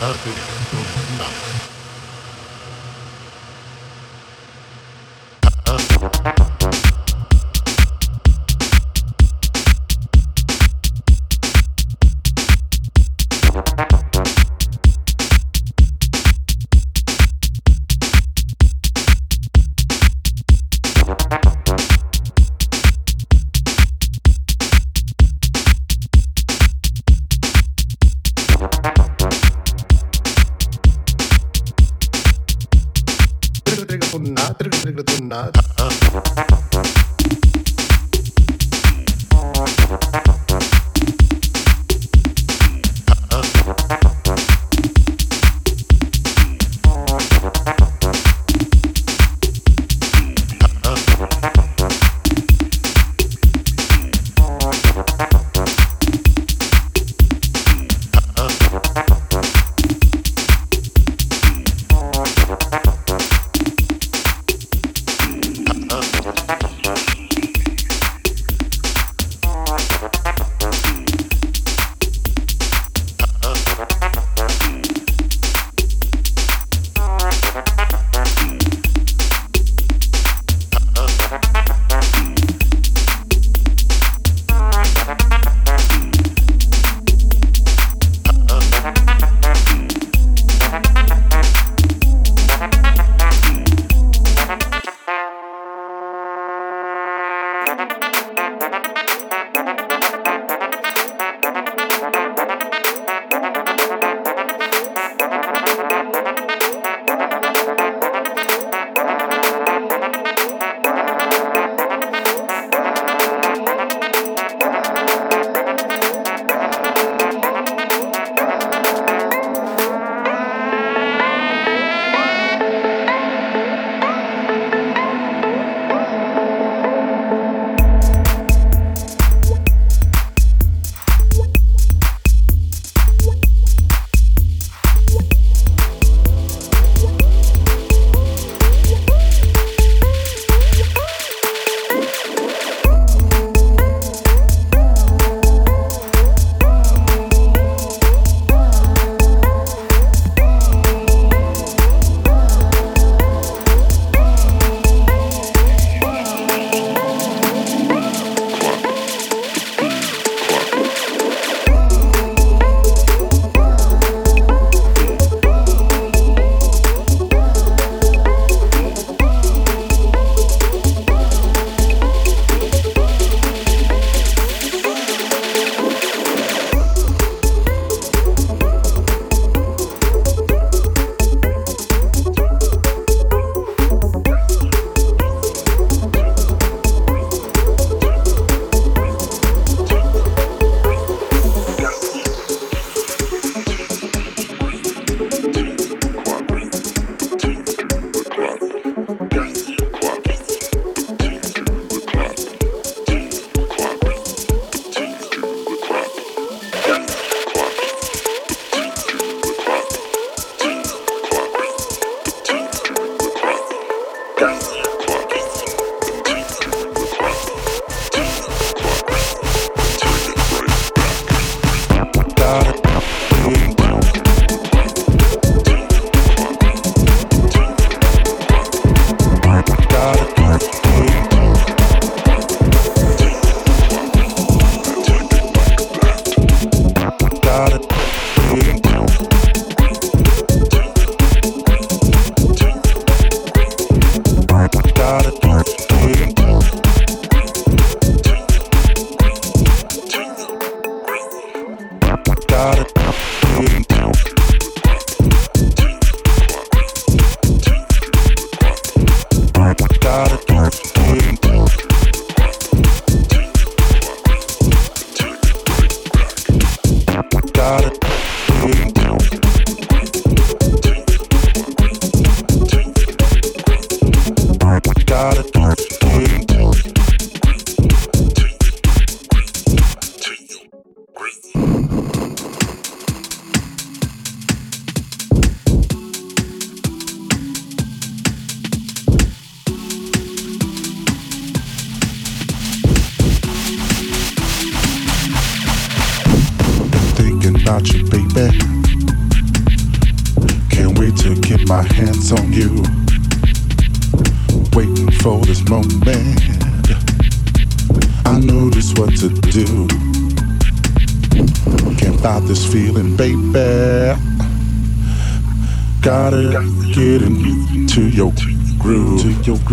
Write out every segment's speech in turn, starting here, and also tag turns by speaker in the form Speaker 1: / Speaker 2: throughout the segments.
Speaker 1: 叩くどんな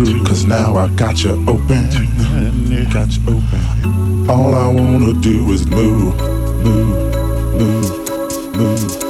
Speaker 1: groove. Cause now I got you open, got you open. All I wanna do is move, move, move, move.